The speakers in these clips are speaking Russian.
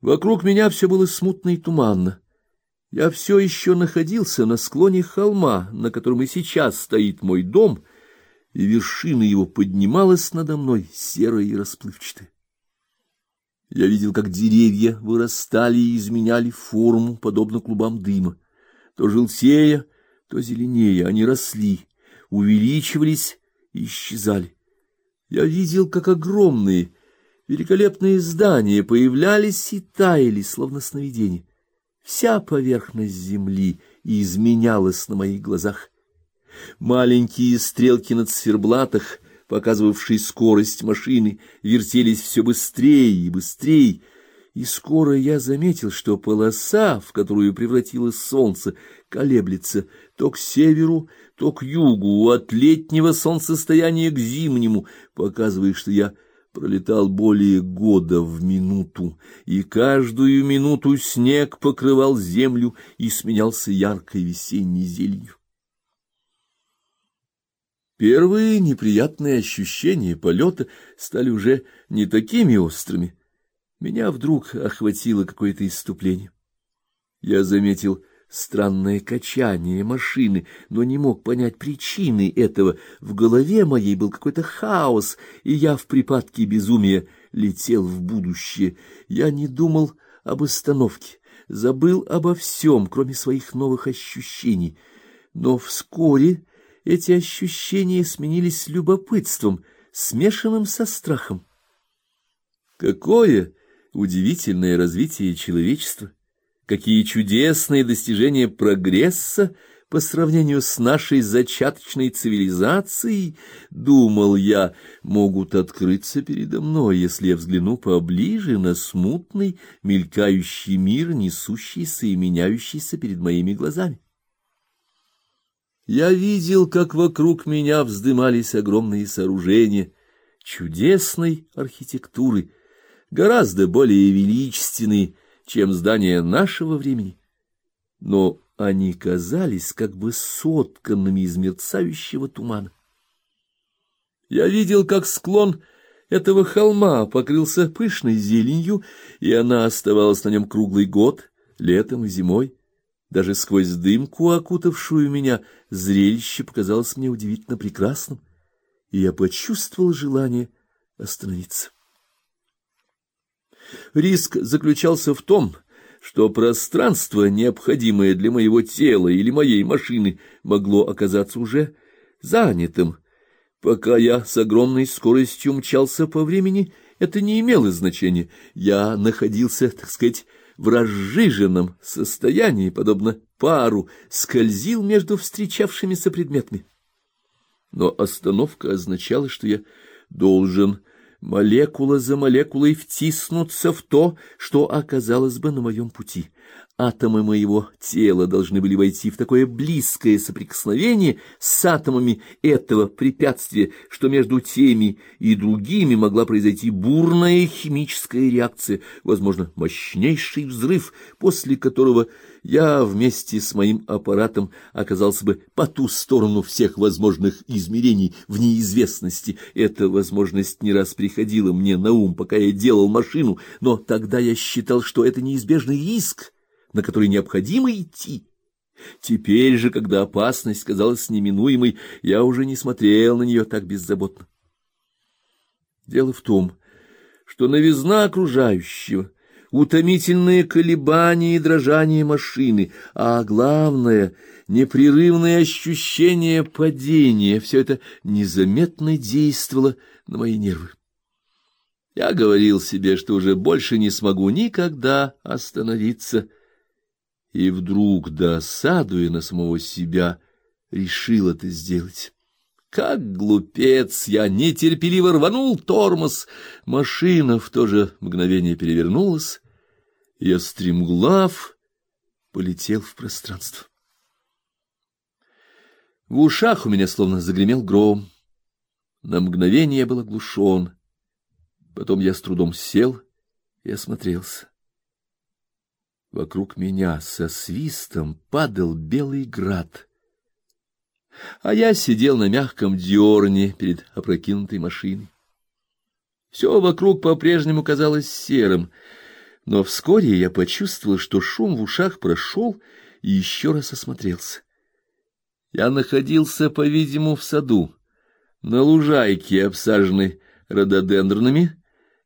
Вокруг меня все было смутно и туманно. Я все еще находился на склоне холма, на котором и сейчас стоит мой дом, и вершина его поднималась надо мной, серая и расплывчатая. Я видел, как деревья вырастали и изменяли форму, подобно клубам дыма. То желтея, то зеленее они росли, увеличивались и исчезали. Я видел, как огромные, великолепные здания появлялись и таяли, словно сновидения. Вся поверхность земли изменялась на моих глазах. Маленькие стрелки на циферблатах, показывавшие скорость машины, вертелись все быстрее и быстрее, и скоро я заметил, что полоса, в которую превратилось солнце, колеблется то к северу, то к югу, от летнего солнцестояния к зимнему, показывая, что я пролетал более года в минуту, и каждую минуту снег покрывал землю и сменялся яркой весенней зеленью. Первые неприятные ощущения полета стали уже не такими острыми. Меня вдруг охватило какое-то иступление. Я заметил странное качание машины, но не мог понять причины этого. В голове моей был какой-то хаос, и я в припадке безумия летел в будущее. Я не думал об остановке, забыл обо всем, кроме своих новых ощущений. Но вскоре эти ощущения сменились любопытством, смешанным со страхом. Какое удивительное развитие человечества! Какие чудесные достижения прогресса по сравнению с нашей зачаточной цивилизацией, думал я, могут открыться передо мной, если я взгляну поближе на смутный, мелькающий мир, несущийся и меняющийся перед моими глазами. Я видел, как вокруг меня вздымались огромные сооружения чудесной архитектуры, гораздо более величественные, чем здания нашего времени, но они казались как бы сотканными из мерцающего тумана. Я видел, как склон этого холма покрылся пышной зеленью, и она оставалась на нем круглый год, летом и зимой. Даже сквозь дымку, окутавшую меня, зрелище показалось мне удивительно прекрасным, и я почувствовал желание остановиться. Риск заключался в том, что пространство, необходимое для моего тела или моей машины, могло оказаться уже занятым. Пока я с огромной скоростью мчался по времени, это не имело значения. Я находился, так сказать, в разжиженном состоянии, подобно пару, скользил между встречавшимися предметами. Но остановка означала, что я должен молекула за молекулой втиснуться в то, что оказалось бы на моем пути. Атомы моего тела должны были войти в такое близкое соприкосновение с атомами этого препятствия, что между теми и другими могла произойти бурная химическая реакция, возможно, мощнейший взрыв, после которого я вместе с моим аппаратом оказался бы по ту сторону всех возможных измерений в неизвестности. Эта возможность не раз приходила мне на ум, пока я делал машину, но тогда я считал, что это неизбежный риск на который необходимо идти. Теперь же, когда опасность казалась неминуемой, я уже не смотрел на нее так беззаботно. Дело в том, что новизна окружающего, утомительные колебания и дрожание машины, а главное непрерывное ощущение падения, все это незаметно действовало на мои нервы. Я говорил себе, что уже больше не смогу никогда остановиться и вдруг, досадуя на самого себя, решил это сделать. Как глупец! Я нетерпеливо рванул тормоз. Машина в то же мгновение перевернулась. Я стремглав полетел в пространство. В ушах у меня словно загремел гром. На мгновение я был оглушен. Потом я с трудом сел и осмотрелся. Вокруг меня со свистом падал белый град. А я сидел на мягком дерне перед опрокинутой машиной. Все вокруг по-прежнему казалось серым. Но вскоре я почувствовал, что шум в ушах прошел, и еще раз осмотрелся. Я находился, по-видимому, в саду, на лужайке, обсаженной рододендронами,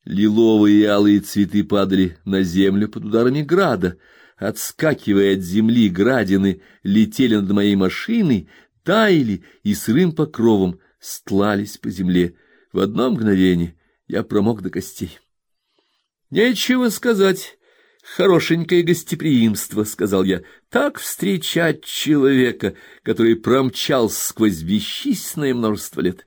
лиловые и алые цветы падали на землю под ударами града, отскакивая от земли градины, летели над моей машиной, таяли и сырым покровом стлались по земле. В одно мгновение я промок до костей. Нечего сказать, хорошенькое гостеприимство, сказал я. Так встречать человека, который промчался сквозь бесчисленное множество лет.